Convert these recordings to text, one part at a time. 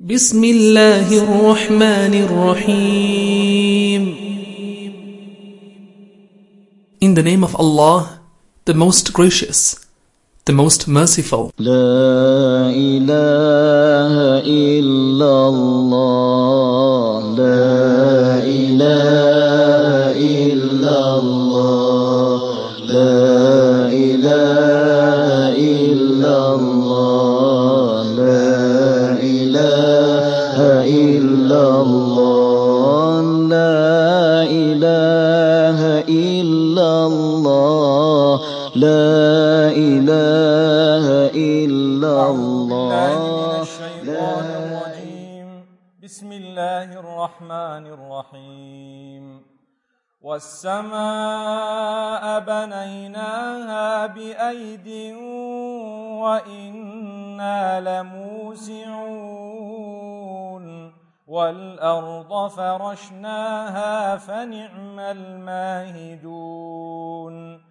بسم الله الرحمن الرحيم In the name of Allah, the most gracious, the most merciful. لا إله إلا الله لا إله لا إله إلا الله. الشيطان الرجيم. بسم الله الرحمن الرحيم. والسماء بنيناها بأيد وإنا لموسعون. والأرض فرشناها فنعم الماهدون.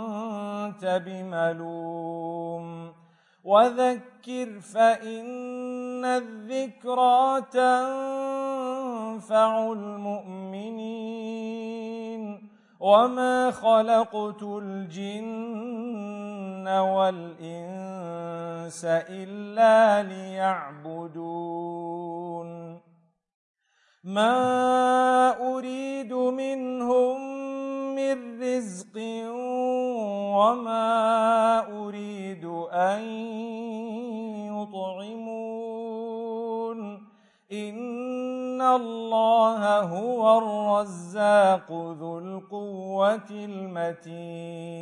أنت بملوم. وذكر فإن الذكرى تنفع المؤمنين. وما خلقت الجن والإنس إلا ليعبدون. ما أريد منهم من رزق وما أريد أن يطعمون. إن الله هو الرزاق ذو القوة المتين.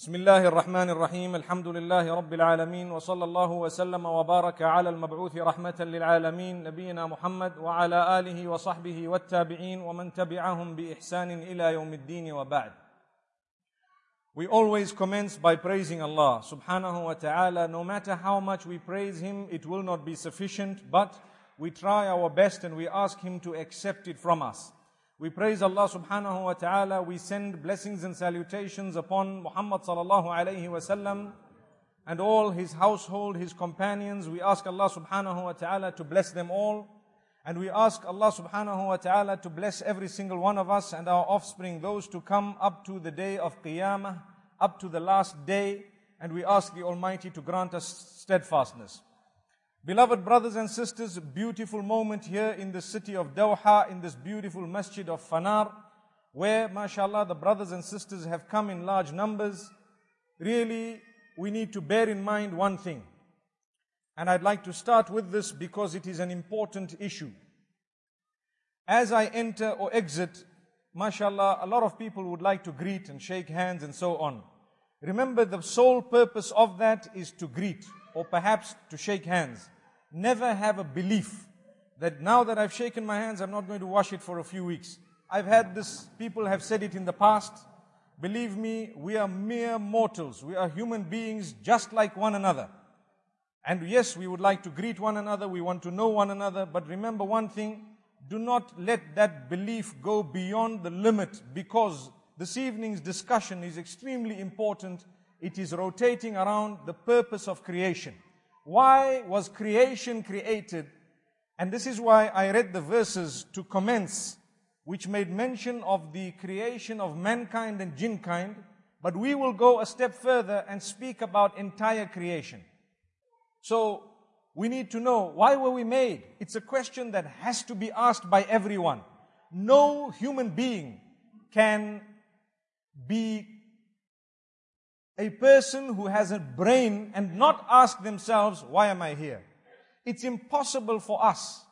بسم الله الرحمن الرحيم الحمد لله رب العالمين وصلى الله وسلم وبارك على المبعوث رحمة للعالمين نبينا محمد وعلى آله وصحبه والتابعين ومن تبعهم بإحسان إلى يوم الدين وبعد We always commence by praising Allah subhanahu wa ta'ala. No matter how much we praise Him, it will not be sufficient, but we try our best and we ask Him to accept it from us. We praise Allah subhanahu wa ta'ala. We send blessings and salutations upon Muhammad sallallahu alayhi wa sallam and all his household, his companions. We ask Allah subhanahu wa ta'ala to bless them all. And we ask Allah subhanahu wa ta'ala to bless every single one of us and our offspring, those to come up to the day of Qiyamah, up to the last day. And we ask the Almighty to grant us steadfastness. Beloved brothers and sisters, beautiful moment here in the city of Doha, in this beautiful masjid of Fanar, where, mashallah, the brothers and sisters have come in large numbers. Really, we need to bear in mind one thing. And I'd like to start with this because it is an important issue. As I enter or exit, mashallah, a lot of people would like to greet and shake hands and so on. Remember, the sole purpose of that is to greet or perhaps to shake hands. Never have a belief that now that I've shaken my hands, I'm not going to wash it for a few weeks. I've had this, people have said it in the past. Believe me, we are mere mortals. We are human beings just like one another. And yes, we would like to greet one another, we want to know one another, but remember one thing, do not let that belief go beyond the limit because this evening's discussion is extremely important it is rotating around the purpose of creation. Why was creation created? And this is why I read the verses to commence, which made mention of the creation of mankind and jinn kind. But we will go a step further and speak about entire creation. So we need to know why were we made? It's a question that has to be asked by everyone. No human being can be a person who has a brain and not ask themselves, why am I here? It's impossible for us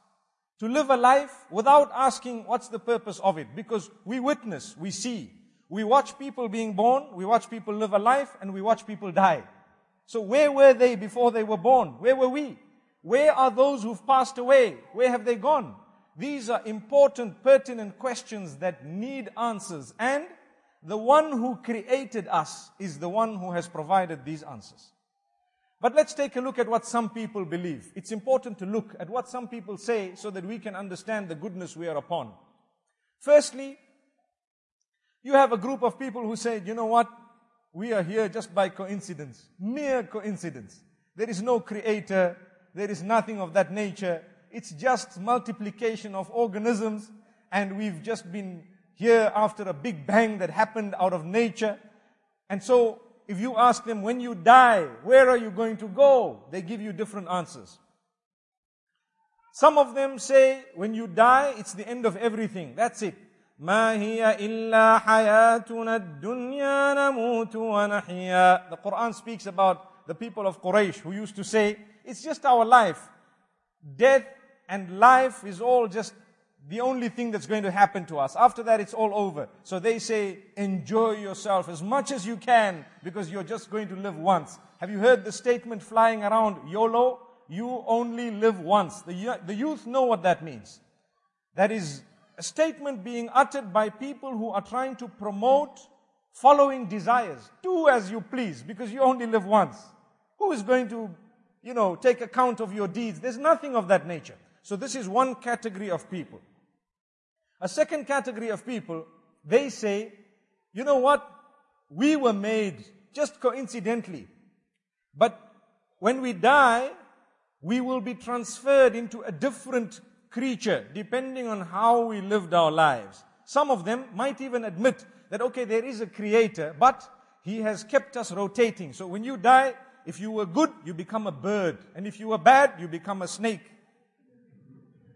to live a life without asking what's the purpose of it because we witness, we see, we watch people being born, we watch people live a life, and we watch people die. So where were they before they were born? Where were we? Where are those who've passed away? Where have they gone? These are important, pertinent questions that need answers. And the one who created us is the one who has provided these answers. But let's take a look at what some people believe. It's important to look at what some people say so that we can understand the goodness we are upon. Firstly, you have a group of people who say, you know what? We are here just by coincidence. Mere coincidence. There is no creator. There is nothing of that nature. It's just multiplication of organisms and we've just been here after a big bang that happened out of nature. And so if you ask them, when you die, where are you going to go? They give you different answers. Some of them say, when you die, it's the end of everything. That's it. ما هي إلا حياتنا الدنيا نموت ونحيا. The Quran speaks about the people of Quraysh who used to say, it's just our life. Death and life is all just the only thing that's going to happen to us. After that, it's all over. So they say, enjoy yourself as much as you can because you're just going to live once. Have you heard the statement flying around, YOLO? You only live once. The, the youth know what that means. That is a statement being uttered by people who are trying to promote following desires. Do as you please because you only live once. Who is going to, you know, take account of your deeds? There's nothing of that nature. So this is one category of people. A second category of people, they say, you know what? We were made just coincidentally. But when we die, we will be transferred into a different creature depending on how we lived our lives. Some of them might even admit that, okay, there is a creator, but he has kept us rotating. So when you die, if you were good, you become a bird. And if you were bad, you become a snake.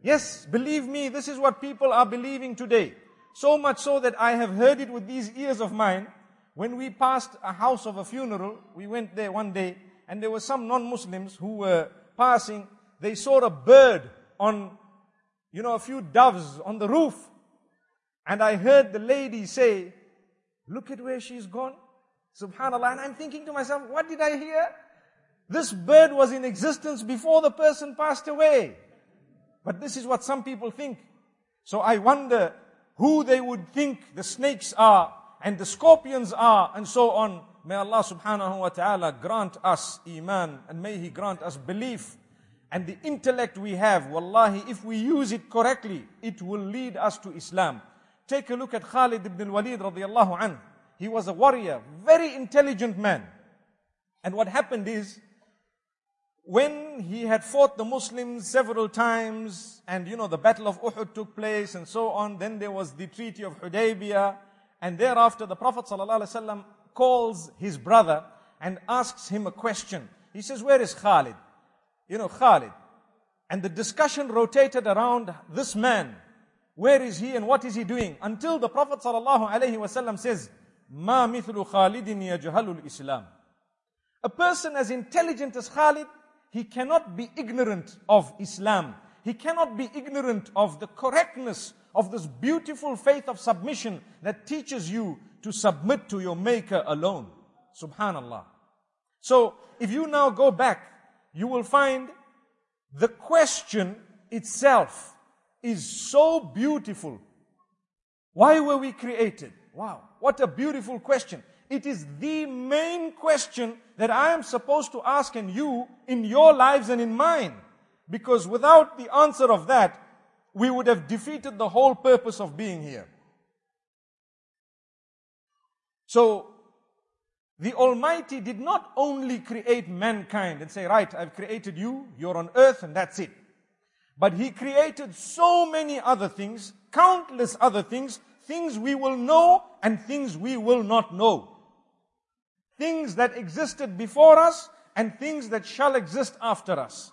Yes, believe me, this is what people are believing today. So much so that I have heard it with these ears of mine. When we passed a house of a funeral, we went there one day, and there were some non-Muslims who were passing. They saw a bird on, you know, a few doves on the roof. And I heard the lady say, look at where she's gone. Subhanallah. And I'm thinking to myself, what did I hear? This bird was in existence before the person passed away. But this is what some people think. So I wonder who they would think the snakes are and the scorpions are and so on. May Allah subhanahu wa ta'ala grant us iman and may He grant us belief and the intellect we have. Wallahi, if we use it correctly, it will lead us to Islam. Take a look at Khalid ibn al-Walid radiallahu anhu. He was a warrior, very intelligent man. And what happened is, when he had fought the Muslims several times, and you know, the Battle of Uhud took place and so on, then there was the Treaty of Hudaybiyah, and thereafter the Prophet ﷺ calls his brother and asks him a question. He says, Where is Khalid? You know, Khalid. And the discussion rotated around this man. Where is he and what is he doing? Until the Prophet ﷺ says, Ma mithlu Khalidin yajhalul Islam. A person as intelligent as Khalid he cannot be ignorant of Islam. He cannot be ignorant of the correctness of this beautiful faith of submission that teaches you to submit to your maker alone. Subhanallah. So, if you now go back, you will find the question itself is so beautiful. Why were we created? Wow, what a beautiful question. It is the main question that I am supposed to ask in you in your lives and in mine. Because without the answer of that, we would have defeated the whole purpose of being here. So, the Almighty did not only create mankind and say, right, I've created you, you're on earth and that's it. But He created so many other things, countless other things, things we will know and things we will not know. Things that existed before us and things that shall exist after us.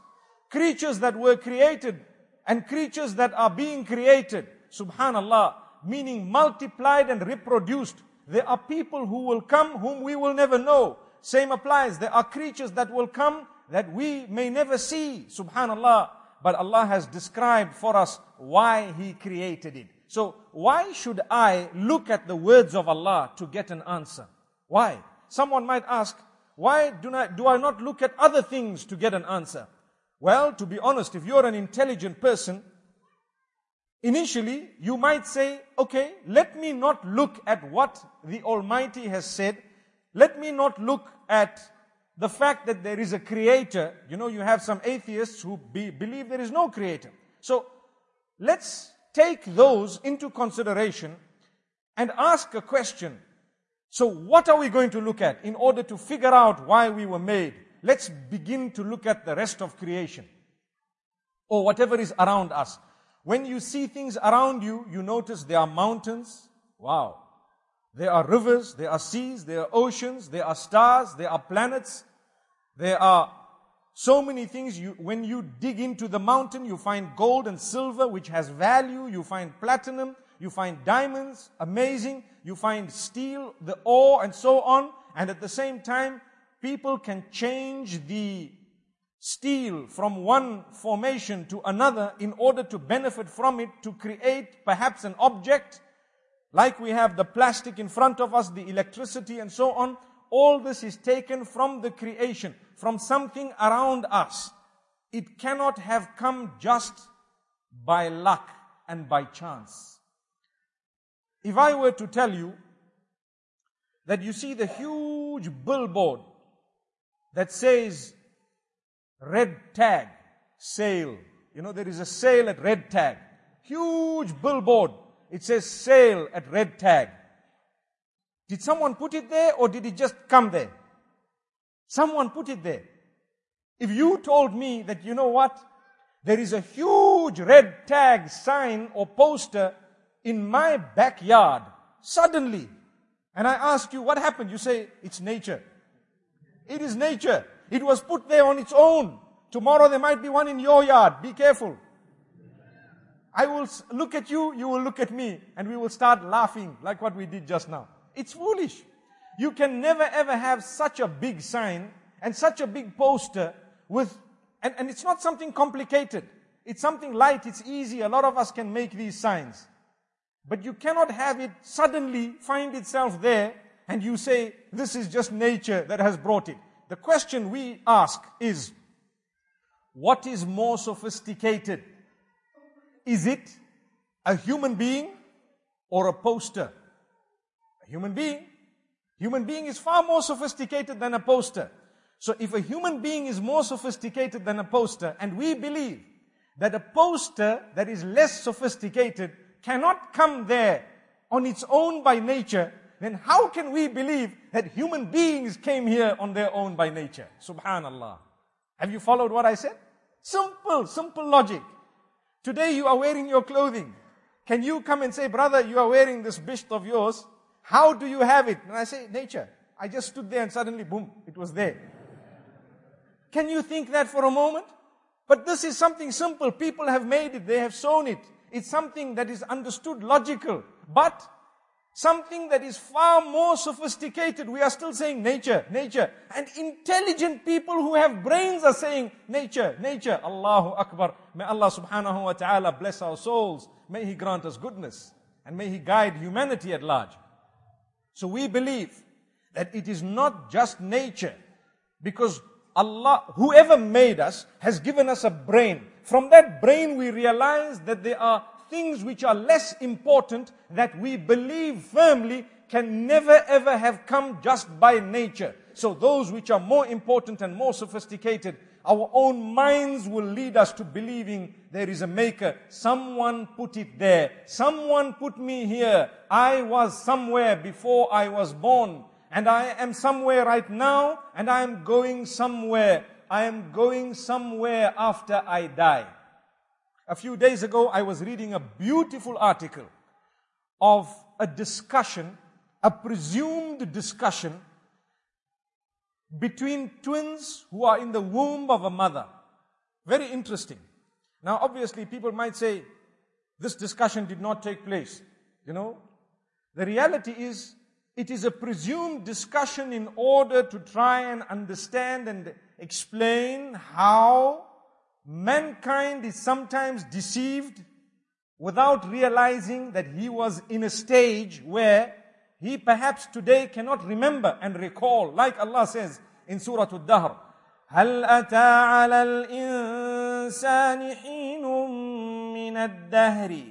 Creatures that were created and creatures that are being created. Subhanallah. Meaning multiplied and reproduced. There are people who will come whom we will never know. Same applies. There are creatures that will come that we may never see. Subhanallah. But Allah has described for us why He created it. So why should I look at the words of Allah to get an answer? Why? Someone might ask, why do I, do I not look at other things to get an answer? Well, to be honest, if you're an intelligent person, initially you might say, okay, let me not look at what the Almighty has said. Let me not look at the fact that there is a creator. You know, you have some atheists who be, believe there is no creator. So, let's take those into consideration and ask a question. So what are we going to look at in order to figure out why we were made? Let's begin to look at the rest of creation or whatever is around us. When you see things around you, you notice there are mountains. Wow. There are rivers, there are seas, there are oceans, there are stars, there are planets. There are so many things. You, when you dig into the mountain, you find gold and silver, which has value. You find platinum. You find diamonds, amazing. You find steel, the ore, and so on. And at the same time, people can change the steel from one formation to another in order to benefit from it to create perhaps an object like we have the plastic in front of us, the electricity and so on. All this is taken from the creation, from something around us. It cannot have come just by luck and by chance. If I were to tell you that you see the huge billboard that says red tag sale. You know, there is a sale at red tag. Huge billboard. It says sale at red tag. Did someone put it there or did it just come there? Someone put it there. If you told me that, you know what? There is a huge red tag sign or poster in my backyard suddenly. And I ask you, what happened? You say, it's nature. It is nature. It was put there on its own. Tomorrow there might be one in your yard. Be careful. I will look at you, you will look at me, and we will start laughing like what we did just now. It's foolish. You can never ever have such a big sign and such a big poster with, and, and it's not something complicated. It's something light, it's easy. A lot of us can make these signs. But you cannot have it suddenly find itself there and you say, this is just nature that has brought it. The question we ask is, what is more sophisticated? Is it a human being or a poster? A human being. Human being is far more sophisticated than a poster. So if a human being is more sophisticated than a poster, and we believe that a poster that is less sophisticated cannot come there on its own by nature, then how can we believe that human beings came here on their own by nature? Subhanallah. Have you followed what I said? Simple, simple logic. Today you are wearing your clothing. Can you come and say, brother, you are wearing this bisht of yours. How do you have it? And I say, nature. I just stood there and suddenly, boom, it was there. Can you think that for a moment? But this is something simple. People have made it. They have sewn it. It's something that is understood logical, but something that is far more sophisticated. We are still saying nature, nature. And intelligent people who have brains are saying nature, nature. Allahu Akbar. May Allah subhanahu wa ta'ala bless our souls. May He grant us goodness. And may He guide humanity at large. So we believe that it is not just nature. Because Allah, whoever made us, has given us a brain. From that brain, we realize that there are things which are less important that we believe firmly can never ever have come just by nature. So those which are more important and more sophisticated, our own minds will lead us to believing there is a maker. Someone put it there. Someone put me here. I was somewhere before I was born. and I am somewhere right now, and I am going somewhere. I am going somewhere after I die. A few days ago, I was reading a beautiful article of a discussion, a presumed discussion between twins who are in the womb of a mother. Very interesting. Now, obviously, people might say, this discussion did not take place. You know, the reality is, it is a presumed discussion in order to try and understand and explain how mankind is sometimes deceived without realizing that he was in a stage where he perhaps today cannot remember and recall, like Allah says in Surah Al-Dahr, هل أتى على الإنسان حين من الدهر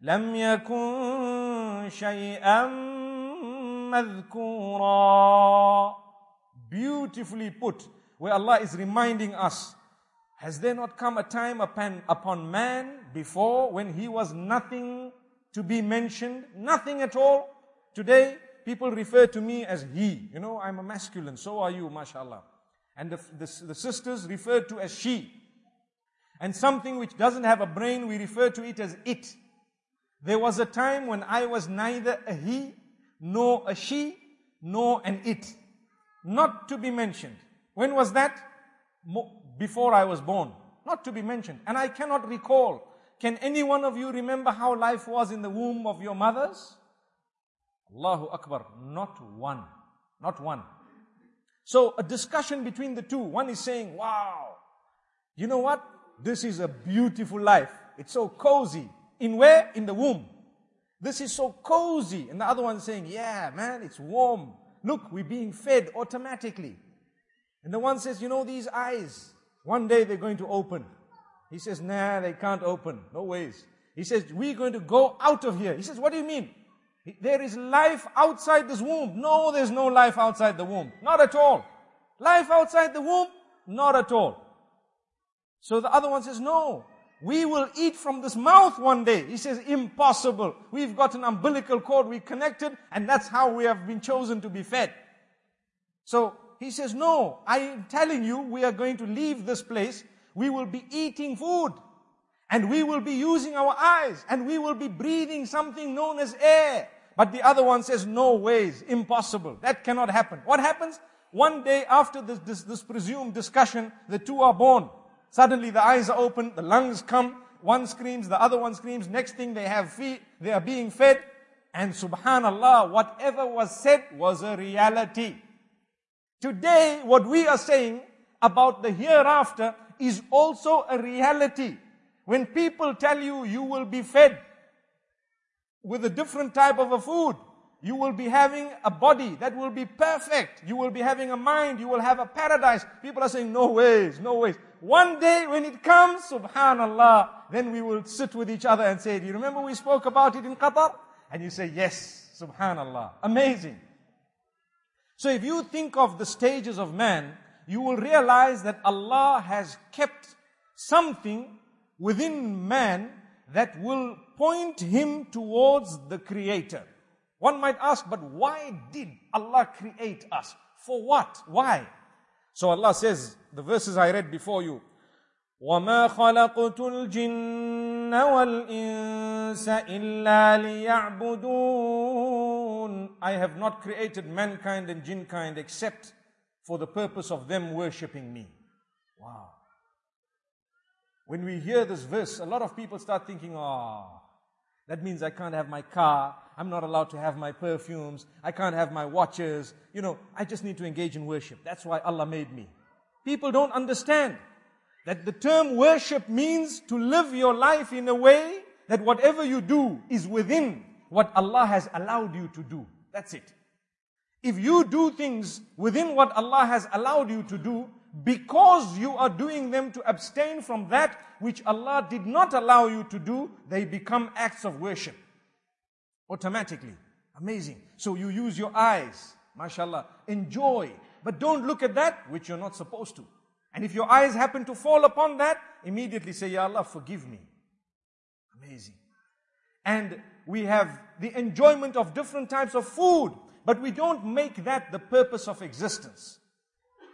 لم يكن شيئا Beautifully put, where Allah is reminding us, has there not come a time upon, upon man before when he was nothing to be mentioned, nothing at all? Today, people refer to me as he. You know, I'm a masculine, so are you, mashallah. And the, the, the sisters referred to as she. And something which doesn't have a brain, we refer to it as it. There was a time when I was neither a he nor a she, nor an it. Not to be mentioned. When was that? Before I was born. Not to be mentioned. And I cannot recall. Can any one of you remember how life was in the womb of your mothers? Allahu Akbar. Not one. Not one. So a discussion between the two. One is saying, wow, you know what? This is a beautiful life. It's so cozy. In where? In the womb. This is so cozy. And the other one saying, yeah, man, it's warm. Look, we're being fed automatically. And the one says, you know, these eyes, one day they're going to open. He says, nah, they can't open. No ways. He says, we're going to go out of here. He says, what do you mean? There is life outside this womb. No, there's no life outside the womb. Not at all. Life outside the womb? Not at all. So the other one says, no, we will eat from this mouth one day. He says, impossible. We've got an umbilical cord, we connected, and that's how we have been chosen to be fed. So he says, no, I am telling you, we are going to leave this place. We will be eating food. And we will be using our eyes. And we will be breathing something known as air. But the other one says, no ways, impossible. That cannot happen. What happens? One day after this, this, this presumed discussion, the two are born. Suddenly the eyes are open, the lungs come, one screams, the other one screams, next thing they have feet, they are being fed, and subhanallah, whatever was said was a reality. Today, what we are saying about the hereafter is also a reality. When people tell you you will be fed with a different type of a food, you will be having a body that will be perfect. You will be having a mind. You will have a paradise. People are saying, no ways, no ways. One day when it comes, subhanallah, then we will sit with each other and say, do you remember we spoke about it in Qatar? And you say, yes, subhanallah. Amazing. So if you think of the stages of man, you will realize that Allah has kept something within man that will point him towards the creator. One might ask, but why did Allah create us? For what? Why? So Allah says, the verses I read before you, وَمَا خَلَقْتُ الْجِنَّ وَالْإِنسَ إِلَّا لِيَعْبُدُونَ I have not created mankind and jinkind except for the purpose of them worshipping me. Wow. When we hear this verse, a lot of people start thinking, oh, that means I can't have my car. I'm not allowed to have my perfumes. I can't have my watches. You know, I just need to engage in worship. That's why Allah made me. People don't understand that the term worship means to live your life in a way that whatever you do is within what Allah has allowed you to do. That's it. If you do things within what Allah has allowed you to do, because you are doing them to abstain from that which Allah did not allow you to do, they become acts of worship. Automatically. Amazing. So you use your eyes, mashallah, enjoy, but don't look at that which you're not supposed to. And if your eyes happen to fall upon that, immediately say, Ya Allah, forgive me. Amazing. And we have the enjoyment of different types of food. But we don't make that the purpose of existence.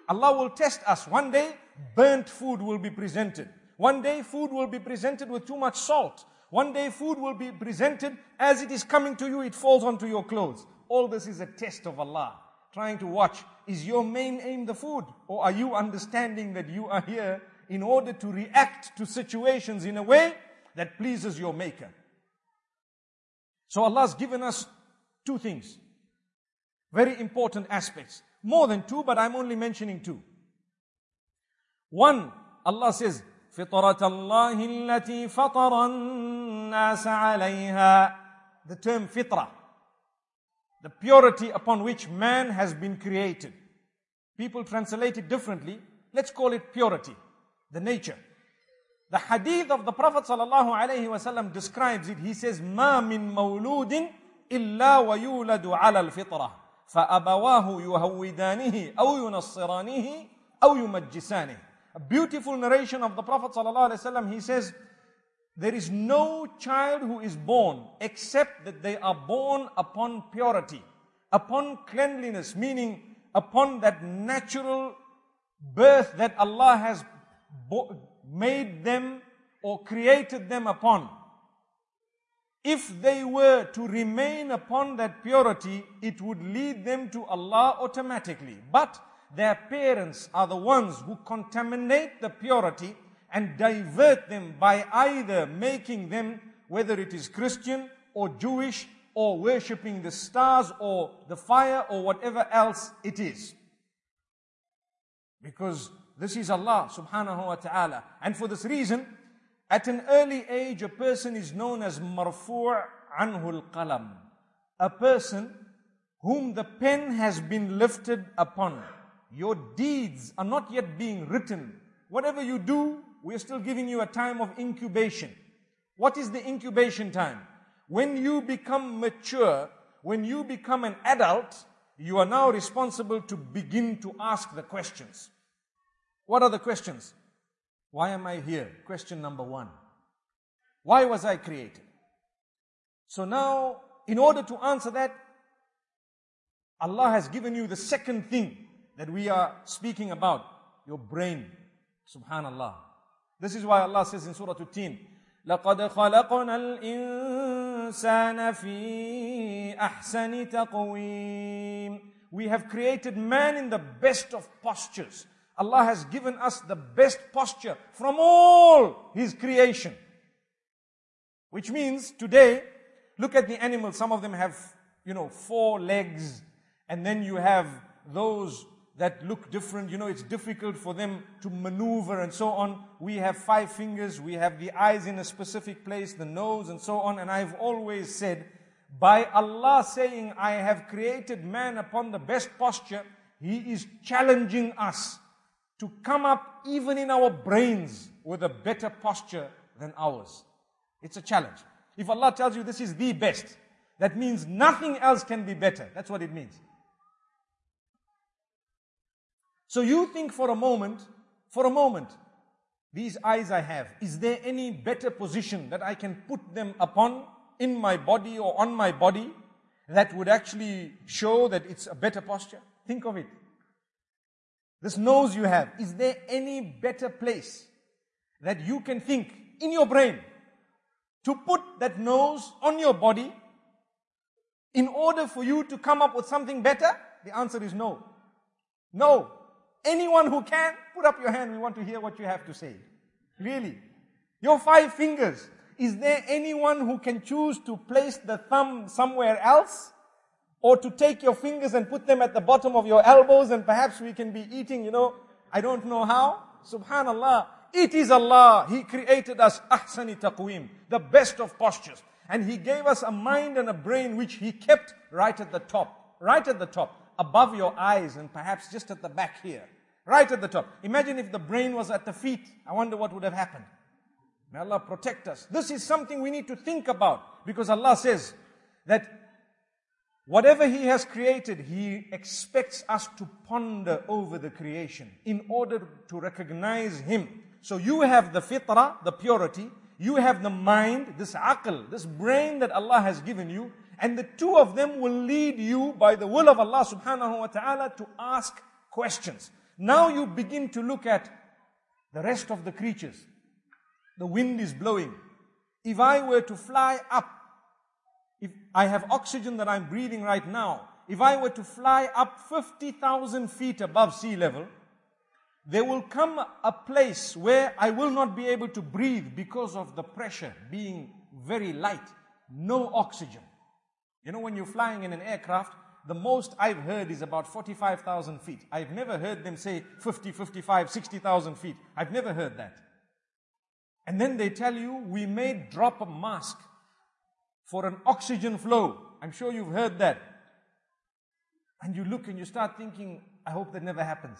Allah will test us. One day, burnt food will be presented. One day, food will be presented with too much salt. One day, food will be presented as it is coming to you, it falls onto your clothes. All this is a test of Allah. Trying to watch, is your main aim the food? Or are you understanding that you are here in order to react to situations in a way that pleases your maker? So Allah has given us two things. Very important aspects. More than two, but I'm only mentioning two. One, Allah says, فطرة الله التي فطر الناس عليها the term fitra the purity upon which man has been created people translate it differently let's call it purity the nature the hadith of the prophet sallallahu alaihi wasallam describes it he says ما من مولود إلا ويولد على الفطرة فأبواه يهودانه أو ينصرانه أو يمجسانه a beautiful narration of the Prophet ﷺ. He says, There is no child who is born except that they are born upon purity, upon cleanliness, meaning upon that natural birth that Allah has made them or created them upon. If they were to remain upon that purity, it would lead them to Allah automatically. But their parents are the ones who contaminate the purity and divert them by either making them, whether it is Christian or Jewish or worshipping the stars or the fire or whatever else it is. Because this is Allah subhanahu wa ta'ala. And for this reason, at an early age, a person is known as marfu' anhu al-qalam. A person whom the pen has been lifted upon your deeds are not yet being written. Whatever you do, we're still giving you a time of incubation. What is the incubation time? When you become mature, when you become an adult, you are now responsible to begin to ask the questions. What are the questions? Why am I here? Question number one. Why was I created? So now, in order to answer that, Allah has given you the second thing that we are speaking about, your brain. Subhanallah. This is why Allah says in Surah At-Tin, لَقَدْ خَلَقْنَا الْإِنسَانَ فِي أَحْسَنِ تَقْوِيمٍ We have created man in the best of postures. Allah has given us the best posture from all His creation. Which means today, look at the animals. Some of them have, you know, four legs. And then you have those that look different. You know, it's difficult for them to maneuver and so on. We have five fingers, we have the eyes in a specific place, the nose and so on. And I've always said, by Allah saying, I have created man upon the best posture, He is challenging us to come up even in our brains with a better posture than ours. It's a challenge. If Allah tells you this is the best, that means nothing else can be better. That's what it means. So you think for a moment, for a moment, these eyes I have, is there any better position that I can put them upon in my body or on my body that would actually show that it's a better posture? Think of it. This nose you have, is there any better place that you can think in your brain to put that nose on your body in order for you to come up with something better? The answer is no. No. Anyone who can, put up your hand. We want to hear what you have to say. Really. Your five fingers. Is there anyone who can choose to place the thumb somewhere else? Or to take your fingers and put them at the bottom of your elbows and perhaps we can be eating, you know, I don't know how. Subhanallah. It is Allah. He created us ahsani taqweem, the best of postures. And He gave us a mind and a brain which He kept right at the top. Right at the top. Above your eyes and perhaps just at the back here. Right at the top. Imagine if the brain was at the feet. I wonder what would have happened. May Allah protect us. This is something we need to think about because Allah says that whatever He has created, He expects us to ponder over the creation in order to recognize Him. So you have the fitrah, the purity, you have the mind, this aql, this brain that Allah has given you, And the two of them will lead you by the will of Allah subhanahu wa ta'ala to ask questions. Now you begin to look at the rest of the creatures. The wind is blowing. If I were to fly up, if I have oxygen that I'm breathing right now, if I were to fly up 50,000 feet above sea level, there will come a place where I will not be able to breathe because of the pressure being very light. No oxygen. You know, when you're flying in an aircraft, the most I've heard is about 45,000 feet. I've never heard them say 50, 55, 60,000 feet. I've never heard that. And then they tell you, we may drop a mask for an oxygen flow. I'm sure you've heard that. And you look and you start thinking, I hope that never happens.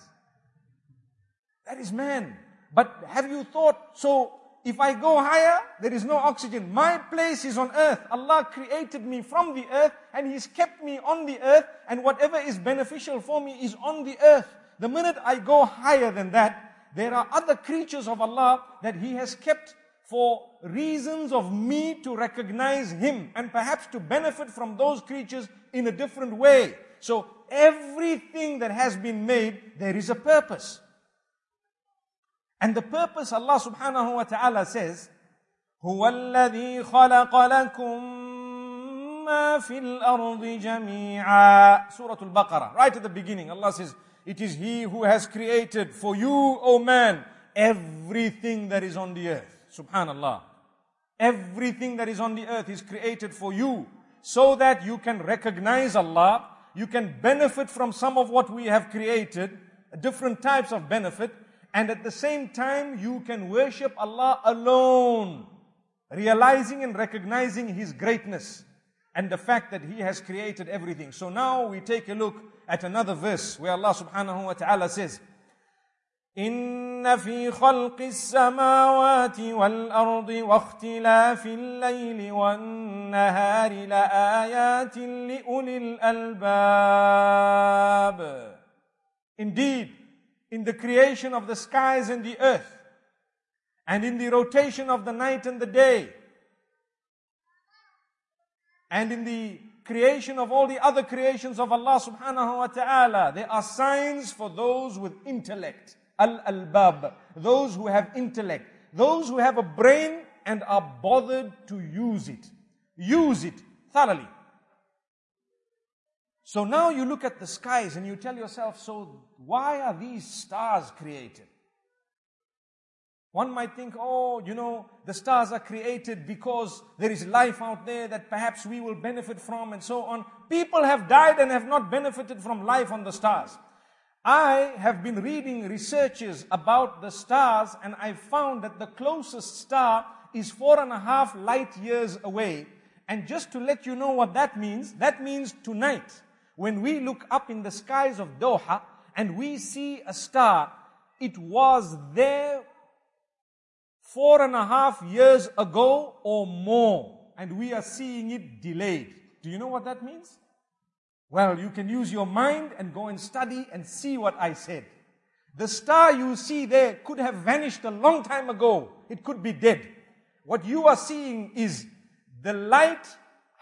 That is man. But have you thought, so if I go higher, there is no oxygen. My place is on earth. Allah created me from the earth and He's kept me on the earth and whatever is beneficial for me is on the earth. The minute I go higher than that, there are other creatures of Allah that He has kept for reasons of me to recognize Him and perhaps to benefit from those creatures in a different way. So everything that has been made, there is a purpose. And the purpose Allah subhanahu wa ta'ala says, هو الذي خلق لكم ما في الأرض جميعا Surah Al-Baqarah, right at the beginning, Allah says, It is He who has created for you, O man, everything that is on the earth. Subhanallah. Everything that is on the earth is created for you so that you can recognize Allah, you can benefit from some of what we have created, different types of benefit, and at the same time you can worship Allah alone, realizing and recognizing His greatness and the fact that He has created everything. So now we take a look at another verse where Allah subhanahu wa ta'ala says, إن في خلق السماوات والأرض واختلاف الليل والنهار لآيات لأولي الألباب Indeed, in the creation of the skies and the earth, and in the rotation of the night and the day, and in the creation of all the other creations of Allah subhanahu wa ta'ala, there are signs for those with intellect. Al-albab, those who have intellect, those who have a brain and are bothered to use it. Use it thoroughly. So now you look at the skies and you tell yourself, so why are these stars created? One might think, oh, you know, the stars are created because there is life out there that perhaps we will benefit from and so on. People have died and have not benefited from life on the stars. I have been reading researches about the stars and I found that the closest star is four and a half light years away. And just to let you know what that means, that means tonight, when we look up in the skies of Doha and we see a star, it was there four and a half years ago or more, and we are seeing it delayed. Do you know what that means? Well, you can use your mind and go and study and see what I said. The star you see there could have vanished a long time ago. It could be dead. What you are seeing is the light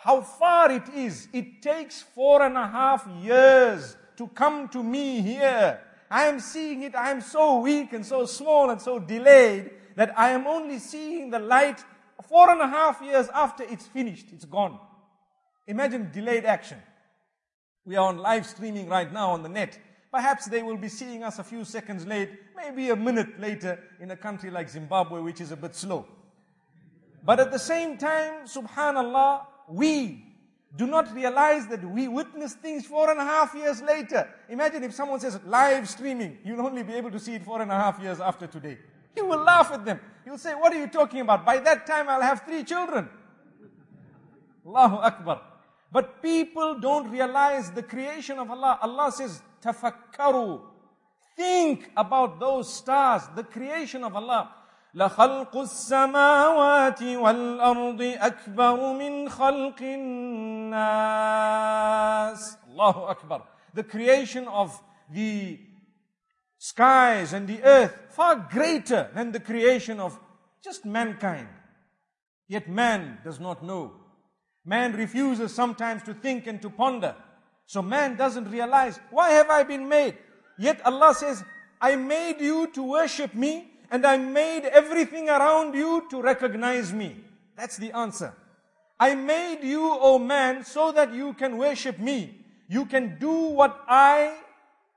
how far it is. It takes four and a half years to come to me here. I am seeing it, I am so weak and so small and so delayed that I am only seeing the light four and a half years after it's finished, it's gone. Imagine delayed action. We are on live streaming right now on the net. Perhaps they will be seeing us a few seconds late, maybe a minute later in a country like Zimbabwe, which is a bit slow. But at the same time, subhanallah, we do not realize that we witness things four and a half years later. Imagine if someone says live streaming, you'll only be able to see it four and a half years after today. You will laugh at them. You'll say, what are you talking about? By that time I'll have three children. Allahu Akbar. But people don't realize the creation of Allah. Allah says, tafakkaru. Think about those stars, the creation of Allah. لخلق السماوات والأرض أكبر من خلق الناس الله أكبر The creation of the skies and the earth far greater than the creation of just mankind. Yet man does not know. Man refuses sometimes to think and to ponder. So man doesn't realize, why have I been made? Yet Allah says, I made you to worship me and I made everything around you to recognize me. That's the answer. I made you, O man, so that you can worship me. You can do what I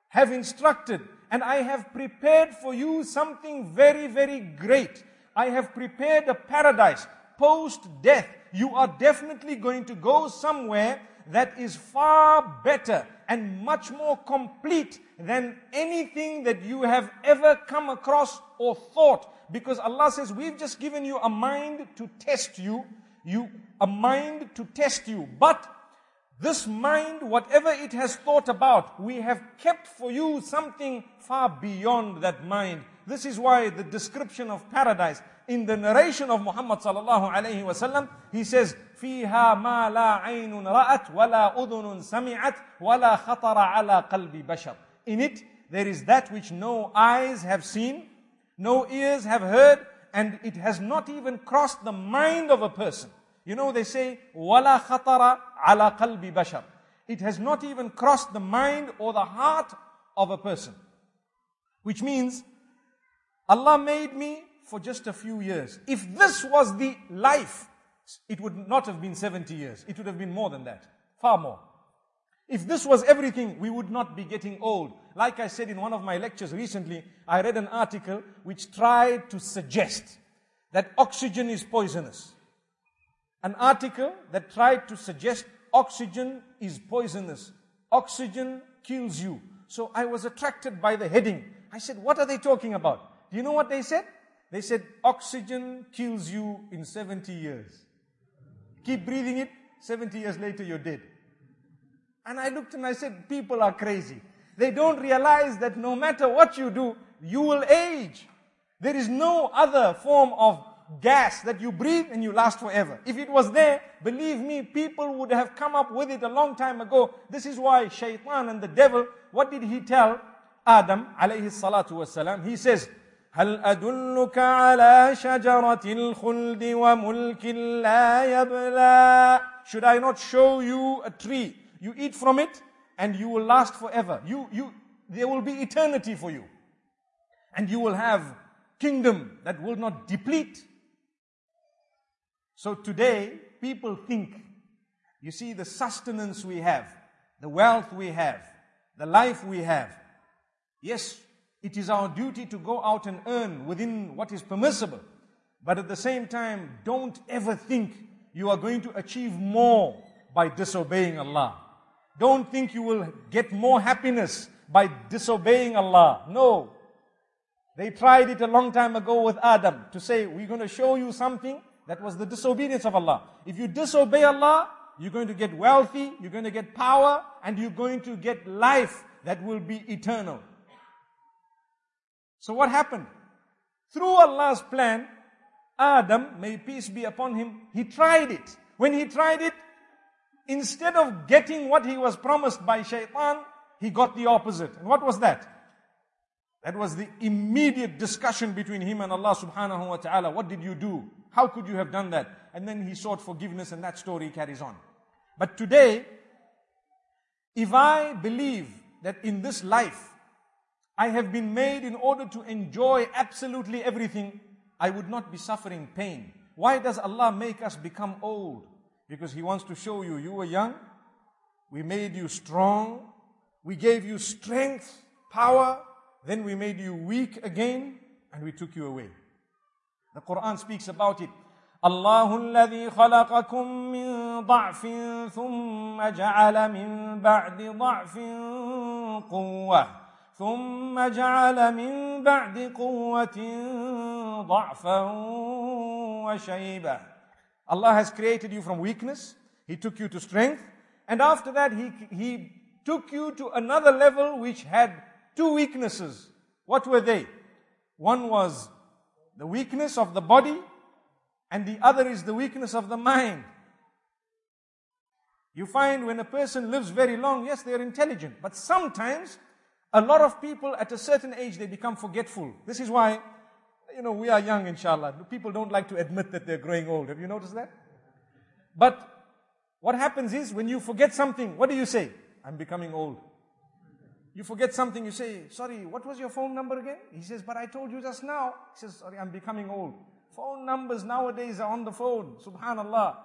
have instructed. And I have prepared for you something very, very great. I have prepared a paradise post death. You are definitely going to go somewhere that is far better and much more complete than anything that you have ever come across or thought. Because Allah says, we've just given you a mind to test you, you, a mind to test you. But this mind, whatever it has thought about, we have kept for you something far beyond that mind. This is why the description of paradise in the narration of Muhammad sallallahu alayhi wasallam, he says, فيها ما لا عين رأت ولا أذن سمعت ولا خطر على قلب بشر. In it, there is that which no eyes have seen, no ears have heard, and it has not even crossed the mind of a person. You know, they say, wala khatara ala qalbi bashar. It has not even crossed the mind or the heart of a person. Which means, Allah made me for just a few years. If this was the life, it would not have been 70 years. It would have been more than that. Far more. If this was everything, we would not be getting old. Like I said in one of my lectures recently, I read an article which tried to suggest that oxygen is poisonous. An article that tried to suggest oxygen is poisonous. Oxygen kills you. So I was attracted by the heading. I said, what are they talking about? Do you know what they said? They said, oxygen kills you in 70 years. Keep breathing it, 70 years later you're dead. And I looked and I said, people are crazy. They don't realize that no matter what you do, you will age. There is no other form of gas that you breathe and you last forever. If it was there, believe me, people would have come up with it a long time ago. This is why shaitan and the devil, what did he tell Adam alayhi salatu wasalam? He says, هل أدلك على شجرة الخلد وملك لا يبلى Should I not show you a tree? you eat from it and you will last forever. You, you, there will be eternity for you. And you will have kingdom that will not deplete. So today, people think, you see the sustenance we have, the wealth we have, the life we have. Yes, it is our duty to go out and earn within what is permissible. But at the same time, don't ever think you are going to achieve more by disobeying Allah. Don't think you will get more happiness by disobeying Allah. No. They tried it a long time ago with Adam to say, we're going to show you something that was the disobedience of Allah. If you disobey Allah, you're going to get wealthy, you're going to get power, and you're going to get life that will be eternal. So what happened? Through Allah's plan, Adam, may peace be upon him, he tried it. When he tried it, instead of getting what he was promised by shaitan, he got the opposite. And what was that? That was the immediate discussion between him and Allah subhanahu wa ta'ala. What did you do? How could you have done that? And then he sought forgiveness and that story carries on. But today, if I believe that in this life, I have been made in order to enjoy absolutely everything, I would not be suffering pain. Why does Allah make us become old? Because He wants to show you, you were young, we made you strong, we gave you strength, power, then we made you weak again, and we took you away. The Quran speaks about it. الله الذي خلقكم من ضعف ثم جعل من بعد ضعف قوه ثم جعل من بعد قوة ضعفا وشيبة Allah has created you from weakness. He took you to strength. And after that, He, he took you to another level which had two weaknesses. What were they? One was the weakness of the body, and the other is the weakness of the mind. You find when a person lives very long, yes, they are intelligent, but sometimes a lot of people at a certain age, they become forgetful. This is why, you know, we are young, inshallah. People don't like to admit that they're growing old. Have you noticed that? But What happens is when you forget something, what do you say? I'm becoming old. You forget something, you say, sorry, what was your phone number again? He says, but I told you just now. He says, sorry, I'm becoming old. Phone numbers nowadays are on the phone. Subhanallah.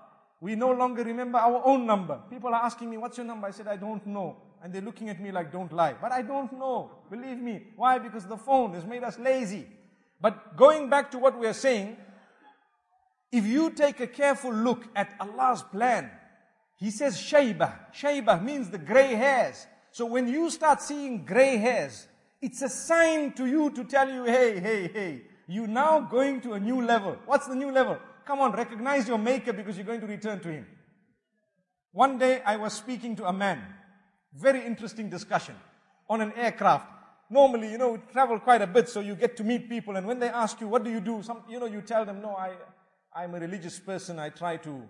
We no longer remember our own number. People are asking me, what's your number? I said, I don't know. And they're looking at me like, don't lie. But I don't know. Believe me. Why? Because the phone has made us lazy. But going back to what we are saying, if you take a careful look at Allah's plan, He says Shaybah. Shaybah means the gray hairs. So when you start seeing gray hairs, it's a sign to you to tell you, hey, hey, hey, you're now going to a new level. What's the new level? Come on, recognize your maker because you're going to return to him. One day I was speaking to a man, very interesting discussion on an aircraft. Normally, you know, we travel quite a bit, so you get to meet people, and when they ask you, what do you do? Some, you know, you tell them, no, I, I'm a religious person. I try to,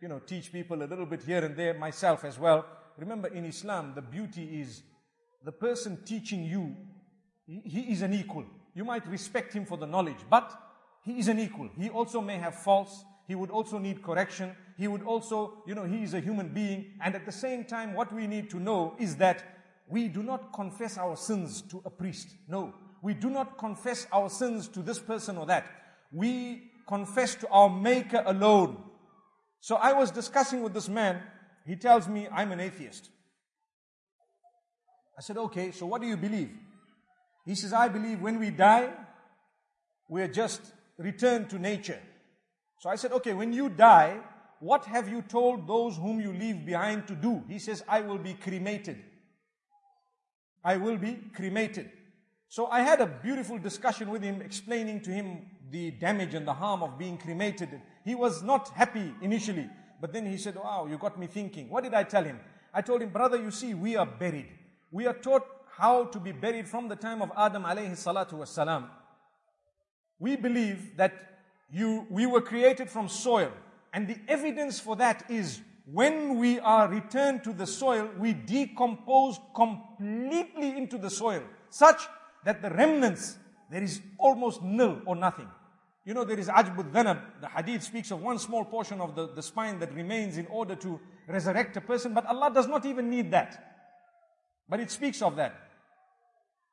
you know, teach people a little bit here and there, myself as well. Remember, in Islam, the beauty is the person teaching you, he, he is an equal. You might respect him for the knowledge, but he is an equal. He also may have faults. He would also need correction. He would also, you know, he is a human being. And at the same time, what we need to know is that we do not confess our sins to a priest. No. We do not confess our sins to this person or that. We confess to our Maker alone. So I was discussing with this man. He tells me, I'm an atheist. I said, okay, so what do you believe? He says, I believe when we die, we're just returned to nature. So I said, okay, when you die, what have you told those whom you leave behind to do? He says, I will be cremated. I will be cremated. So I had a beautiful discussion with him, explaining to him the damage and the harm of being cremated. He was not happy initially, but then he said, Wow, you got me thinking. What did I tell him? I told him, Brother, you see, we are buried. We are taught how to be buried from the time of Adam alayhi salatu wasalam. We believe that you, we were created from soil. And the evidence for that is when we are returned to the soil, we decompose completely into the soil, such that the remnants, there is almost nil or nothing. You know, there is ajbud dhanab. The hadith speaks of one small portion of the, the spine that remains in order to resurrect a person, but Allah does not even need that. But it speaks of that.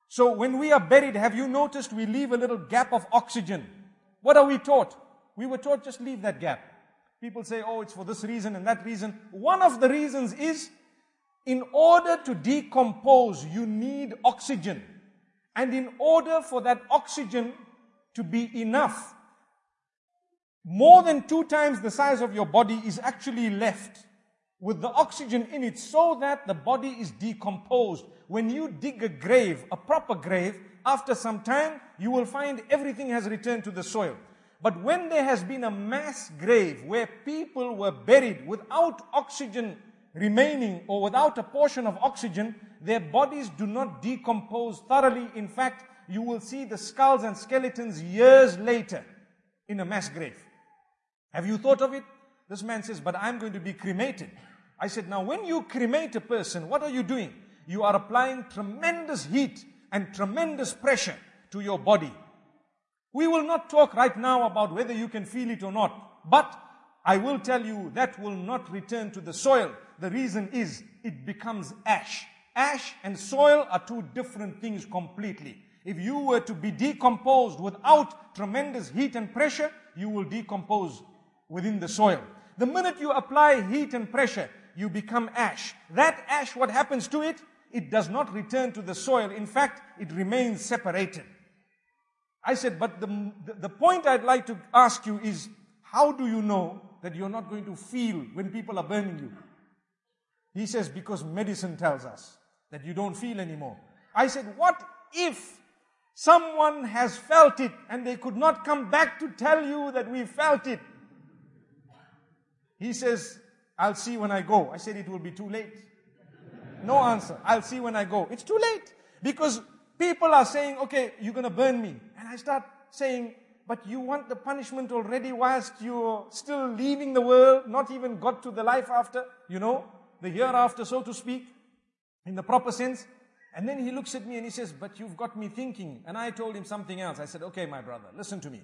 So when we are buried, have you noticed we leave a little gap of oxygen? What are we taught? We were taught just leave that gap. People say, oh, it's for this reason and that reason. One of the reasons is in order to decompose, you need oxygen. And in order for that oxygen to be enough, more than two times the size of your body is actually left with the oxygen in it so that the body is decomposed. When you dig a grave, a proper grave, after some time, you will find everything has returned to the soil. But when there has been a mass grave where people were buried without oxygen remaining or without a portion of oxygen, their bodies do not decompose thoroughly. In fact, you will see the skulls and skeletons years later in a mass grave. Have you thought of it? This man says, but I'm going to be cremated. I said, now when you cremate a person, what are you doing? You are applying tremendous heat and tremendous pressure to your body. We will not talk right now about whether you can feel it or not, but I will tell you that will not return to the soil. The reason is it becomes ash. Ash and soil are two different things completely. If you were to be decomposed without tremendous heat and pressure, you will decompose within the soil. The minute you apply heat and pressure, you become ash. That ash, what happens to it? It does not return to the soil. In fact, it remains separated. I said, but the, the, point I'd like to ask you is, how do you know that you're not going to feel when people are burning you? He says, because medicine tells us that you don't feel anymore. I said, what if someone has felt it and they could not come back to tell you that we felt it? He says, I'll see when I go. I said, it will be too late. No answer. I'll see when I go. It's too late. Because people are saying, okay, you're going to burn me. And I start saying, but you want the punishment already whilst you're still leaving the world, not even got to the life after, you know, the hereafter, so to speak, in the proper sense. And then he looks at me and he says, but you've got me thinking. And I told him something else. I said, okay, my brother, listen to me.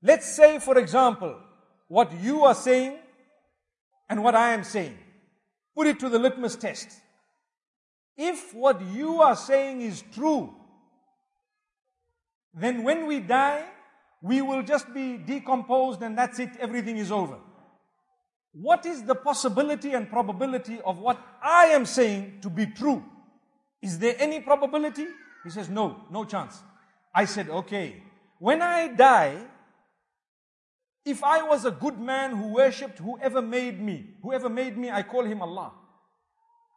Let's say, for example, what you are saying and what I am saying. Put it to the litmus test. If what you are saying is true, then when we die, we will just be decomposed and that's it, everything is over. What is the possibility and probability of what I am saying to be true? Is there any probability? He says, no, no chance. I said, okay. When I die, if I was a good man who worshipped whoever made me, whoever made me, I call him Allah.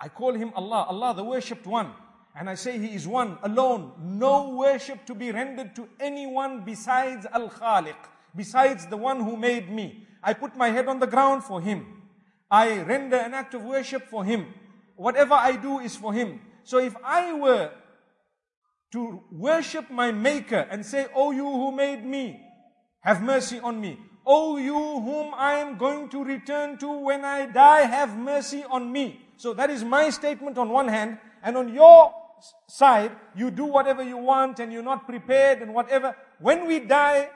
I call him Allah, Allah the worshipped one. And I say He is one, alone. No worship to be rendered to anyone besides Al Khaliq, besides the one who made me. I put my head on the ground for Him. I render an act of worship for Him. Whatever I do is for Him. So if I were to worship my Maker and say, Oh, you who made me, have mercy on me. Oh, you whom I am going to return to when I die, have mercy on me. So that is my statement on one hand. And on your side, you do whatever you want and you're not prepared and whatever. When we die,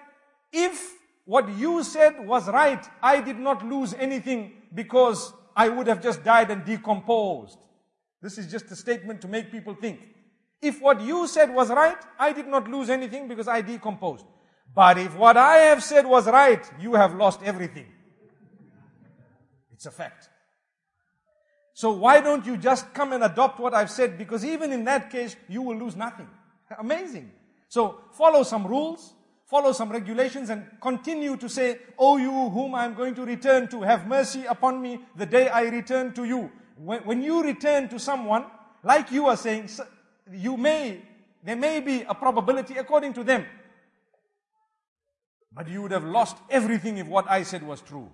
if what you said was right, I did not lose anything because I would have just died and decomposed. This is just a statement to make people think. If what you said was right, I did not lose anything because I decomposed. But if what I have said was right, you have lost everything. It's a fact. So why don't you just come and adopt what I've said? Because even in that case, you will lose nothing. Amazing. So follow some rules, follow some regulations and continue to say, Oh you whom I'm going to return to, have mercy upon me the day I return to you. When, when you return to someone, like you are saying, you may, there may be a probability according to them. But you would have lost everything if what I said was true.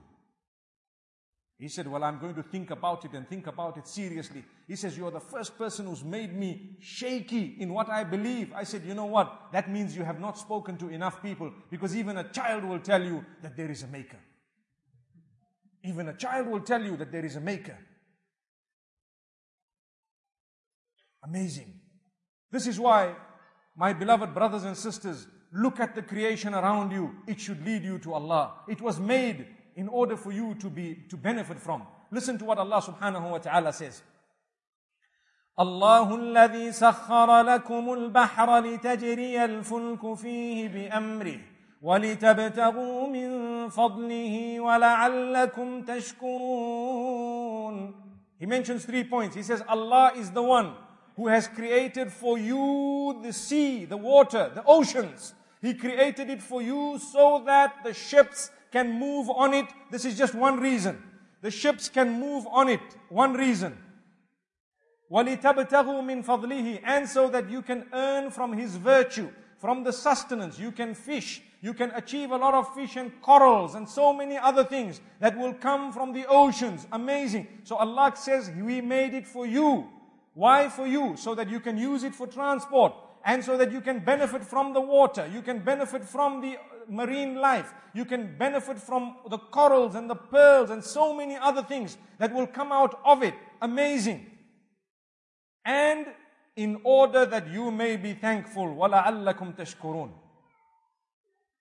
He said, Well, I'm going to think about it and think about it seriously. He says, You're the first person who's made me shaky in what I believe. I said, You know what? That means you have not spoken to enough people because even a child will tell you that there is a maker. Even a child will tell you that there is a maker. Amazing. This is why, my beloved brothers and sisters, look at the creation around you. It should lead you to Allah. It was made in order for you to be to benefit from. Listen to what Allah subhanahu wa ta'ala says. الله الذي سخر لكم البحر لتجري الفلك فيه بأمره ولتبتغوا من فضله ولعلكم تشكرون He mentions three points. He says Allah is the one who has created for you the sea, the water, the oceans. He created it for you so that the ships can move on it. This is just one reason. The ships can move on it. One reason. وَلِتَبْتَغُوا مِنْ فَضْلِهِ And so that you can earn from His virtue, from the sustenance. You can fish. You can achieve a lot of fish and corals and so many other things that will come from the oceans. Amazing. So Allah says, We made it for you. Why for you? So that you can use it for transport and so that you can benefit from the water, you can benefit from the marine life, you can benefit from the corals and the pearls and so many other things that will come out of it. Amazing. And in order that you may be thankful, وَلَعَلَّكُمْ تَشْكُرُونَ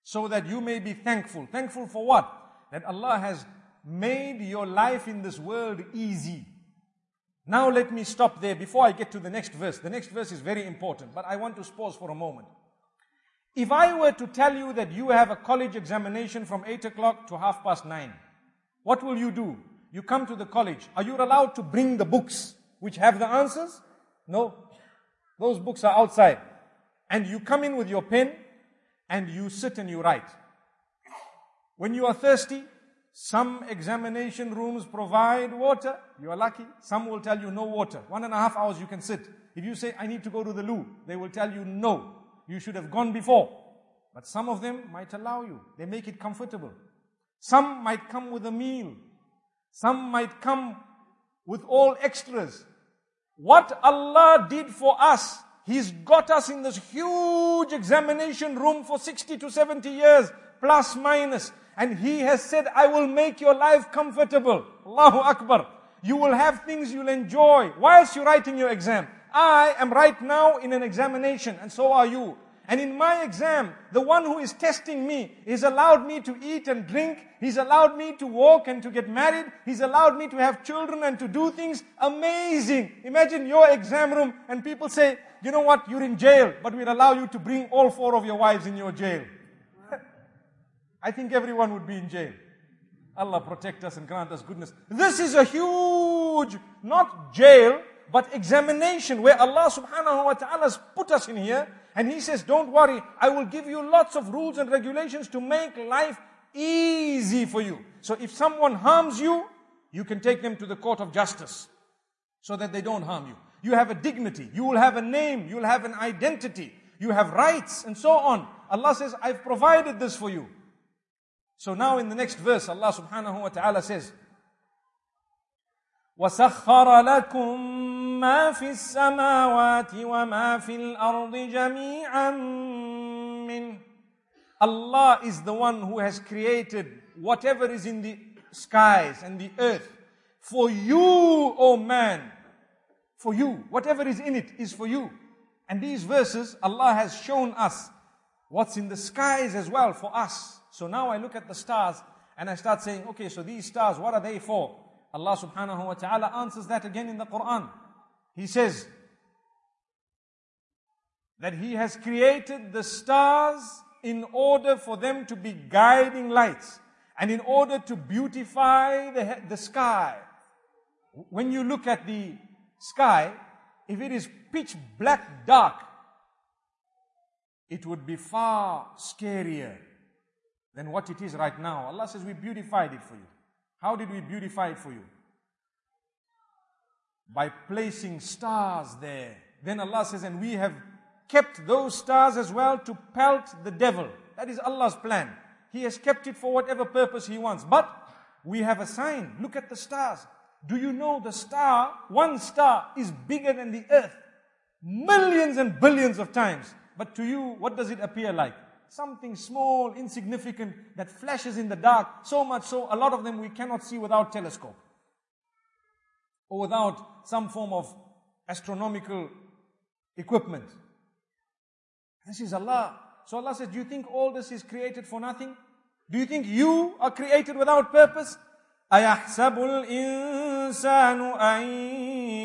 So that you may be thankful. Thankful for what? That Allah has made your life in this world easy. Now let me stop there before I get to the next verse. The next verse is very important, but I want to pause for a moment. If I were to tell you that you have a college examination from 8 o'clock to half past 9, what will you do? You come to the college. Are you allowed to bring the books which have the answers? No. Those books are outside. And you come in with your pen and you sit and you write. When you are thirsty, some examination rooms provide water. You are lucky. Some will tell you no water. One and a half hours you can sit. If you say, I need to go to the loo, they will tell you no. You should have gone before. But some of them might allow you. They make it comfortable. Some might come with a meal. Some might come with all extras. What Allah did for us, He's got us in this huge examination room for 60 to 70 years, plus minus. And He has said, I will make your life comfortable. Allahu Akbar. You will have things you'll enjoy whilst you're writing your exam. I am right now in an examination and so are you. And in my exam, the one who is testing me is allowed me to eat and drink. He's allowed me to walk and to get married. He's allowed me to have children and to do things amazing. Imagine your exam room and people say, you know what, you're in jail, but we'll allow you to bring all four of your wives in your jail. I think everyone would be in jail. Allah protect us and grant us goodness. This is a huge, not jail, but examination where Allah subhanahu wa ta'ala has put us in here and He says, don't worry, I will give you lots of rules and regulations to make life easy for you. So if someone harms you, you can take them to the court of justice so that they don't harm you. You have a dignity, you will have a name, you will have an identity, you have rights and so on. Allah says, I've provided this for you. So now in the next verse, Allah subhanahu wa ta'ala says, وَسَخَّرَ لَكُم ما في السماوات وما في الأرض جميعا منه Allah is the one who has created whatever is in the skies and the earth for you, O oh man. For you. Whatever is in it is for you. And these verses, Allah has shown us what's in the skies as well for us. So now I look at the stars and I start saying, okay, so these stars, what are they for? Allah subhanahu wa ta'ala answers that again in the Quran. He says that He has created the stars in order for them to be guiding lights and in order to beautify the, the sky. When you look at the sky, if it is pitch black dark, it would be far scarier than what it is right now. Allah says, We beautified it for you. How did we beautify it for you? By placing stars there. Then Allah says, and we have kept those stars as well to pelt the devil. That is Allah's plan. He has kept it for whatever purpose He wants. But we have a sign. Look at the stars. Do you know the star, one star is bigger than the earth? Millions and billions of times. But to you, what does it appear like? Something small, insignificant, that flashes in the dark. So much so, a lot of them we cannot see without telescope or without some form of astronomical equipment. This is Allah. So Allah says, Do you think all this is created for nothing? Do you think you are created without purpose? أيحسب الإنسان أن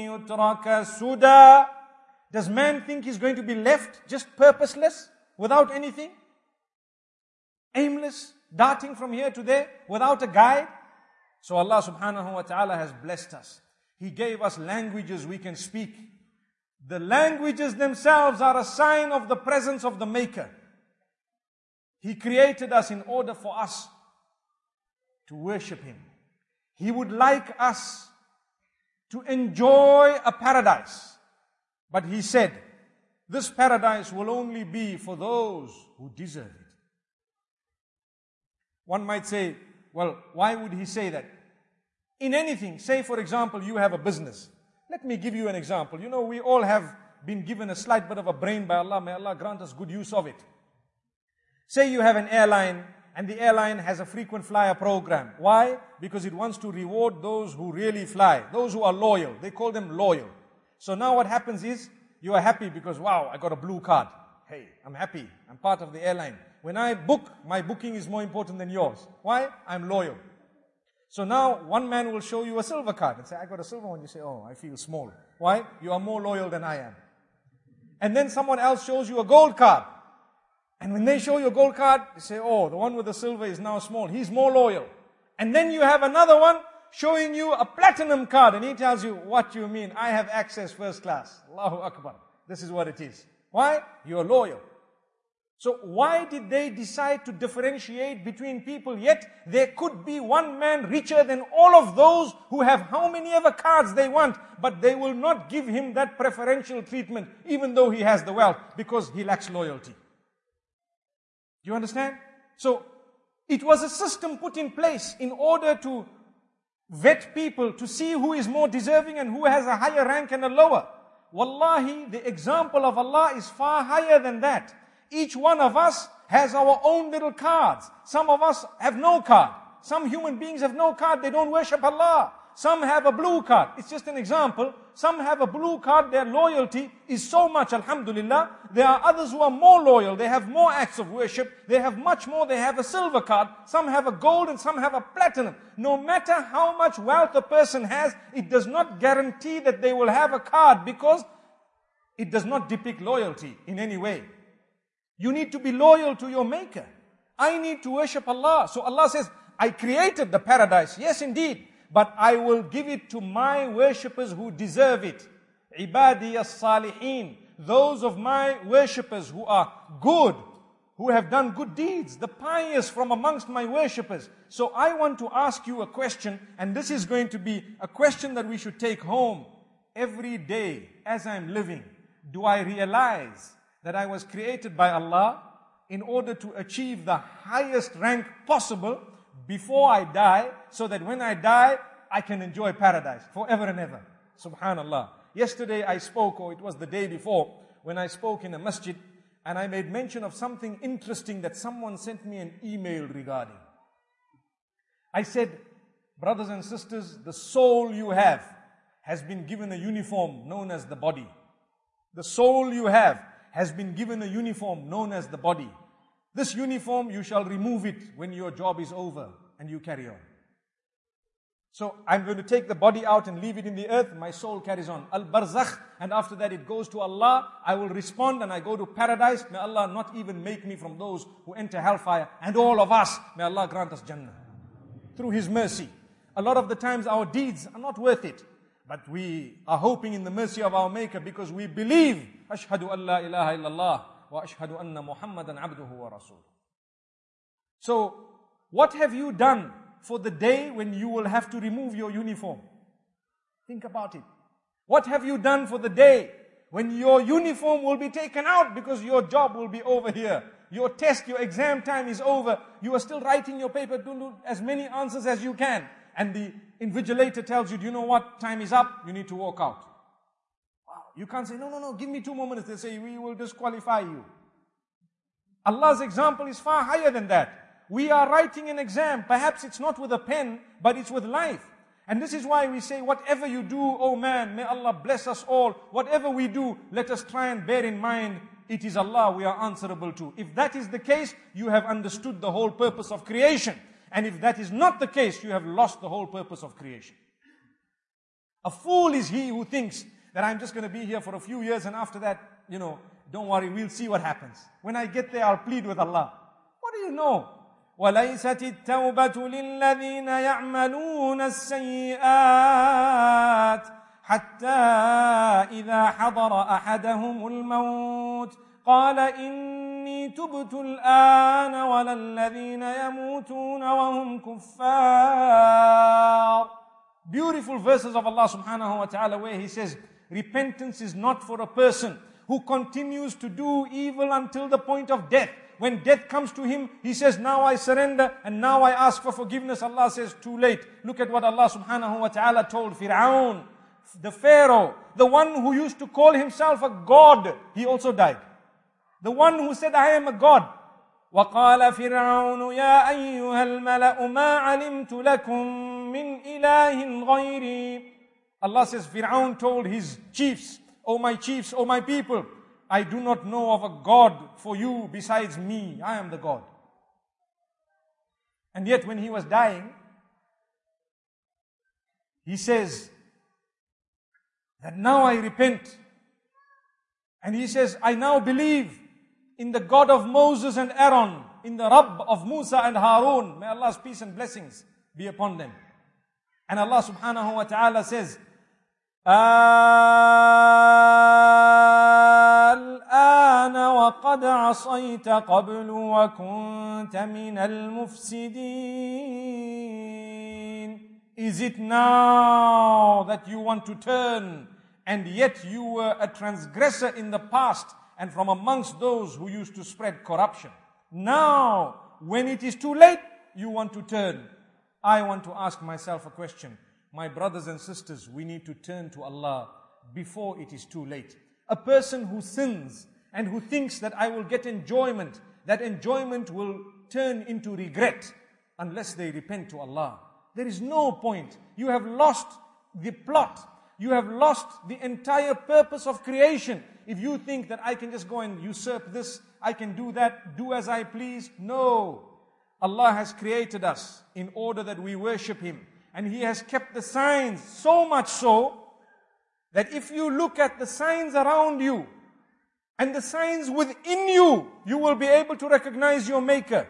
يترك سدى Does man think he's going to be left just purposeless, without anything? Aimless, darting from here to there, without a guide? So Allah subhanahu wa ta'ala has blessed us. He gave us languages we can speak. The languages themselves are a sign of the presence of the Maker. He created us in order for us to worship Him. He would like us to enjoy a paradise. But He said, this paradise will only be for those who deserve it. One might say, well, why would He say that? In anything. Say, for example, you have a business. Let me give you an example. You know, we all have been given a slight bit of a brain by Allah. May Allah grant us good use of it. Say you have an airline and the airline has a frequent flyer program. Why? Because it wants to reward those who really fly, those who are loyal. They call them loyal. So now what happens is you are happy because, wow, I got a blue card. Hey, I'm happy. I'm part of the airline. When I book, my booking is more important than yours. Why? I'm loyal. So now one man will show you a silver card and say, I got a silver one. You say, oh, I feel small. Why? You are more loyal than I am. And then someone else shows you a gold card. And when they show you a gold card, they say, oh, the one with the silver is now small. He's more loyal. And then you have another one showing you a platinum card and he tells you, what you mean? I have access first class. Allahu Akbar. This is what it is. Why? You're loyal. So why did they decide to differentiate between people? Yet there could be one man richer than all of those who have how many ever cards they want, but they will not give him that preferential treatment, even though he has the wealth, because he lacks loyalty. Do you understand? So it was a system put in place in order to vet people to see who is more deserving and who has a higher rank and a lower. Wallahi, the example of Allah is far higher than that. Each one of us has our own little cards. Some of us have no card. Some human beings have no card. They don't worship Allah. Some have a blue card. It's just an example. Some have a blue card, their loyalty is so much, alhamdulillah. There are others who are more loyal, they have more acts of worship, they have much more, they have a silver card, some have a gold and some have a platinum. No matter how much wealth a person has, it does not guarantee that they will have a card because it does not depict loyalty in any way. You need to be loyal to your maker. I need to worship Allah. So Allah says, I created the paradise. Yes, indeed but I will give it to my worshippers who deserve it. Ibadi as-salihin. Those of my worshippers who are good, who have done good deeds, the pious from amongst my worshippers. So I want to ask you a question, and this is going to be a question that we should take home every day as I'm living. Do I realize that I was created by Allah in order to achieve the highest rank possible before I die so that when I die, I can enjoy paradise forever and ever. Subhanallah. Yesterday I spoke, or it was the day before, when I spoke in a masjid and I made mention of something interesting that someone sent me an email regarding. I said, brothers and sisters, the soul you have has been given a uniform known as the body. The soul you have has been given a uniform known as the body. This uniform, you shall remove it when your job is over and you carry on. So I'm going to take the body out and leave it in the earth. My soul carries on. Al barzakh. And after that it goes to Allah. I will respond and I go to paradise. May Allah not even make me from those who enter hellfire. And all of us, may Allah grant us Jannah. Through His mercy. A lot of the times our deeds are not worth it. But we are hoping in the mercy of our Maker because we believe. Ashhadu an la ilaha illallah wa ashhadu anna Muhammadan abduhu wa. So, what have you done for the day when you will have to remove your uniform? Think about it. What have you done for the day when your uniform will be taken out because your job will be over here? Your test, your exam time is over. You are still writing your paper. Do as many answers as you can. And the invigilator tells you, do you know what? Time is up. You need to walk out you can't say, no, no, no, give me two more minutes. They say, we will disqualify you. Allah's example is far higher than that. We are writing an exam. Perhaps it's not with a pen, but it's with life. And this is why we say, whatever you do, oh man, may Allah bless us all. Whatever we do, let us try and bear in mind it is Allah we are answerable to. If that is the case, you have understood the whole purpose of creation. And if that is not the case, you have lost the whole purpose of creation. A fool is he who thinks that I'm just going to be here for a few years and after that, you know, don't worry, we'll see what happens. When I get there, I'll plead with Allah. What do you know? وليست التوبة للذين يعملون السيئات حتى إذا حضر أحدهم الموت قال إني تبت الآن ولا الذين يموتون وهم كفار Beautiful verses of Allah subhanahu wa ta'ala where He says, Repentance is not for a person who continues to do evil until the point of death. When death comes to him, he says, Now I surrender and now I ask for forgiveness. Allah says, Too late. Look at what Allah subhanahu wa ta'ala told Fir'aun, the Pharaoh, the one who used to call himself a God. He also died. The one who said, I am a God. وقال فرعون يا أيها الملأ ما علمت لكم من إله غيري Allah says, Fir'aun told his chiefs, O my chiefs, O my people, I do not know of a God for you besides me. I am the God. And yet, when he was dying, he says that now I repent. And he says, I now believe in the God of Moses and Aaron, in the Rabb of Musa and Harun. May Allah's peace and blessings be upon them. And Allah subhanahu wa ta'ala says, الآن وقد عصيت قبل وكنت من المفسدين Is it now that you want to turn and yet you were a transgressor in the past and from amongst those who used to spread corruption? Now, when it is too late, you want to turn. I want to ask myself a question. My brothers and sisters, we need to turn to Allah before it is too late. A person who sins and who thinks that I will get enjoyment, that enjoyment will turn into regret unless they repent to Allah. There is no point. You have lost the plot. you have lost the entire purpose of creation. If you think that I can just go and usurp this, I can do that, do as I please. No. Allah has created us in order that we worship Him. And He has kept the signs so much so that if you look at the signs around you and the signs within you, you will be able to recognize your Maker.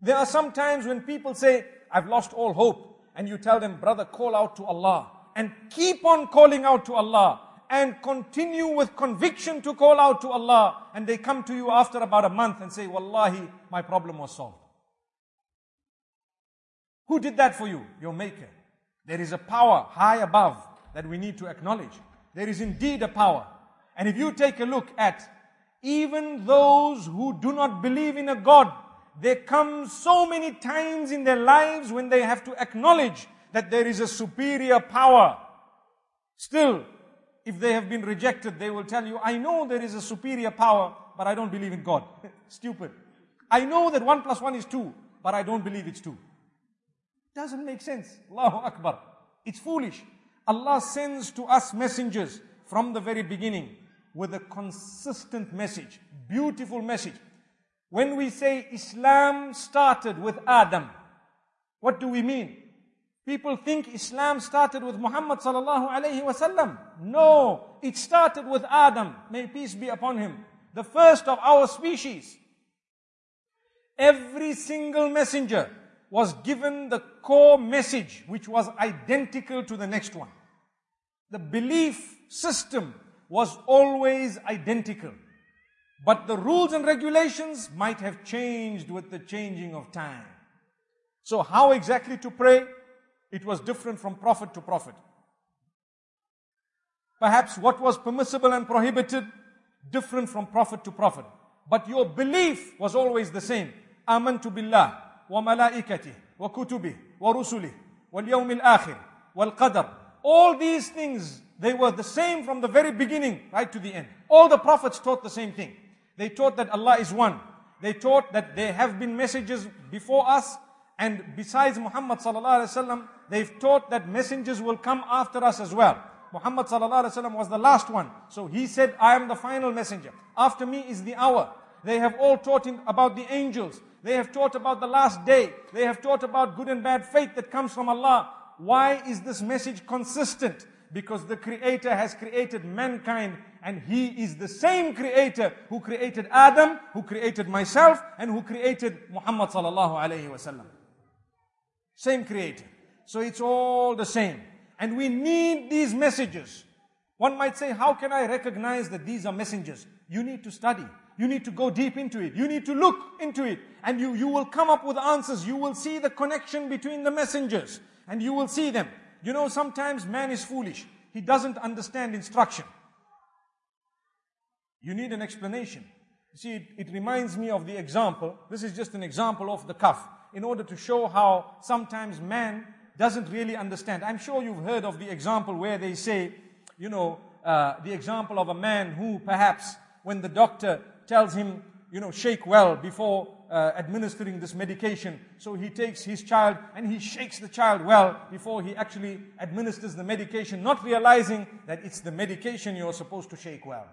There are some times when people say, I've lost all hope. And you tell them, brother, call out to Allah. And keep on calling out to Allah. And continue with conviction to call out to Allah. And they come to you after about a month and say, Wallahi, my problem was solved. Who did that for you? Your Maker. There is a power high above that we need to acknowledge. There is indeed a power. And if you take a look at even those who do not believe in a God, there come so many times in their lives when they have to acknowledge that there is a superior power. Still, if they have been rejected, they will tell you, I know there is a superior power, but I don't believe in God. Stupid. I know that one plus one is two, but I don't believe it's two. Doesn't make sense. Allahu Akbar. It's foolish. Allah sends to us messengers from the very beginning with a consistent message, beautiful message. When we say Islam started with Adam, what do we mean? People think Islam started with Muhammad sallallahu alayhi wasallam. No, it started with Adam. May peace be upon him. The first of our species. Every single messenger was given the core message which was identical to the next one. The belief system was always identical. But the rules and regulations might have changed with the changing of time. So how exactly to pray? It was different from prophet to prophet. Perhaps what was permissible and prohibited, different from prophet to prophet. But your belief was always the same. Aman to billah. وملائكته وكتبه ورسله واليوم الآخر والقدر. All these things, they were the same from the very beginning right to the end. All the prophets taught the same thing. They taught that Allah is one. They taught that there have been messages before us and besides Muhammad sallallahu alaihi wasallam, they've taught that messengers will come after us as well. Muhammad sallallahu alaihi wasallam was the last one. So he said, I am the final messenger. After me is the hour. They have all taught about the angels. They have taught about the last day. They have taught about good and bad faith that comes from Allah. Why is this message consistent? Because the Creator has created mankind and He is the same Creator who created Adam, who created myself, and who created Muhammad sallallahu alayhi wasallam. Same Creator. So it's all the same. And we need these messages. One might say, how can I recognize that these are messengers? You need to study. You need to go deep into it. You need to look into it. And you, you will come up with answers. You will see the connection between the messengers. And you will see them. You know, sometimes man is foolish. He doesn't understand instruction. You need an explanation. You see, it, it reminds me of the example. This is just an example of the cuff. In order to show how sometimes man doesn't really understand. I'm sure you've heard of the example where they say, you know, uh, the example of a man who perhaps when the doctor tells him, you know, shake well before uh, administering this medication. So he takes his child and he shakes the child well before he actually administers the medication, not realizing that it's the medication you're supposed to shake well.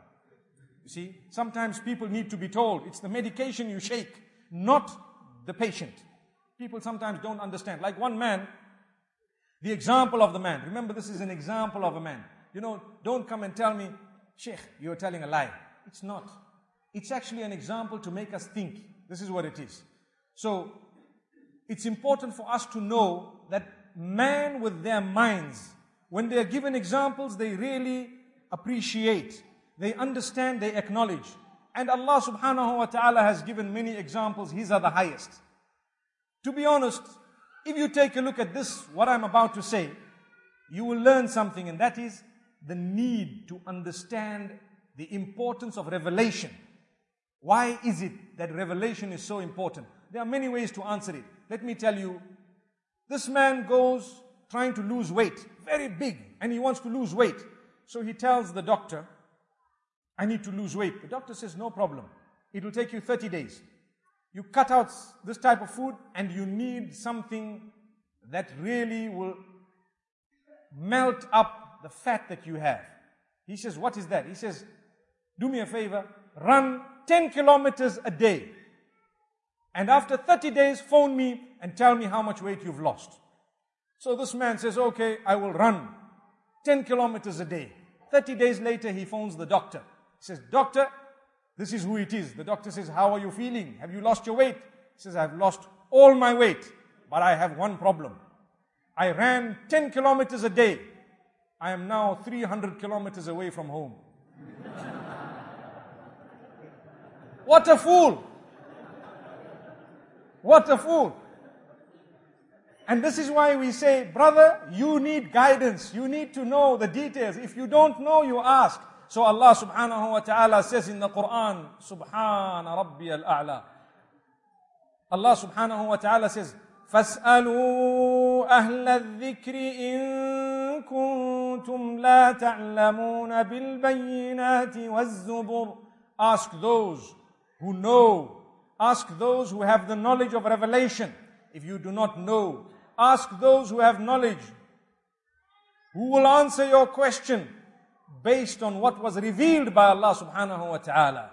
You see, sometimes people need to be told it's the medication you shake, not the patient. People sometimes don't understand. Like one man, the example of the man. Remember, this is an example of a man. You know, don't come and tell me, Sheikh, you're telling a lie. It's not. It's actually an example to make us think. This is what it is. So, it's important for us to know that man with their minds, when they are given examples, they really appreciate, they understand, they acknowledge. And Allah subhanahu wa ta'ala has given many examples, His are the highest. To be honest, if you take a look at this, what I'm about to say, you will learn something, and that is the need to understand the importance of revelation. Why is it that revelation is so important? There are many ways to answer it. Let me tell you, this man goes trying to lose weight, very big, and he wants to lose weight. So he tells the doctor, I need to lose weight. The doctor says, No problem. It will take you 30 days. You cut out this type of food and you need something that really will melt up the fat that you have. He says, What is that? He says, Do me a favor, run 10 kilometers a day. And after 30 days, phone me and tell me how much weight you've lost. So this man says, Okay, I will run 10 kilometers a day. 30 days later, he phones the doctor. He says, Doctor, this is who it is. The doctor says, How are you feeling? Have you lost your weight? He says, I've lost all my weight, but I have one problem. I ran 10 kilometers a day. I am now 300 kilometers away from home. what a fool! What a fool! And this is why we say, brother, you need guidance. You need to know the details. If you don't know, you ask. So Allah subhanahu wa ta'ala says in the Quran, Subhana Rabbi al-A'la. Allah subhanahu wa ta'ala says, فاسألوا أهل الذكر إن كنتم لا تعلمون بالبينات والزبر Ask those who know. Ask those who have the knowledge of revelation. If you do not know, ask those who have knowledge. Who will answer your question based on what was revealed by Allah subhanahu wa ta'ala.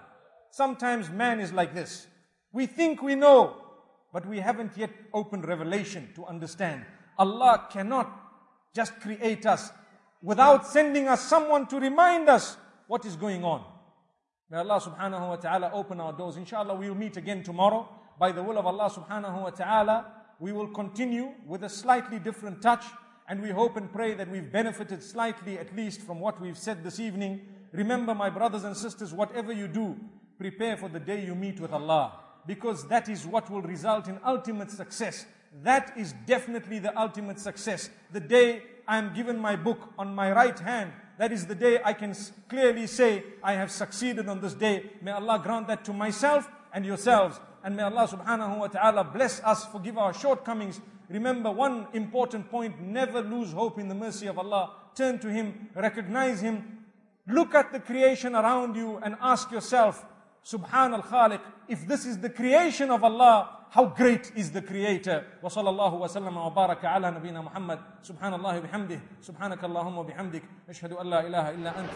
Sometimes man is like this. We think we know, but we haven't yet opened revelation to understand. Allah cannot just create us without sending us someone to remind us what is going on. May Allah subhanahu wa ta'ala open our doors. Inshallah, we will meet again tomorrow. By the will of Allah subhanahu wa ta'ala, we will continue with a slightly different touch. And we hope and pray that we've benefited slightly, at least, from what we've said this evening. Remember, my brothers and sisters, whatever you do, prepare for the day you meet with Allah because that is what will result in ultimate success. That is definitely the ultimate success. The day I am given my book on my right hand, that is the day I can clearly say, I have succeeded on this day. May Allah grant that to myself and yourselves. And may Allah subhanahu wa ta'ala bless us, forgive our shortcomings. Remember one important point, never lose hope in the mercy of Allah. Turn to Him, recognize Him, look at the creation around you and ask yourself, Subhan al Khaliq, if this is the creation of Allah, how great is the Creator? وصلى الله وسلم وبارك على نبينا محمد سبحان الله بحمده سبحانك اللهم وبحمدك أشهد أن لا إله إلا أنت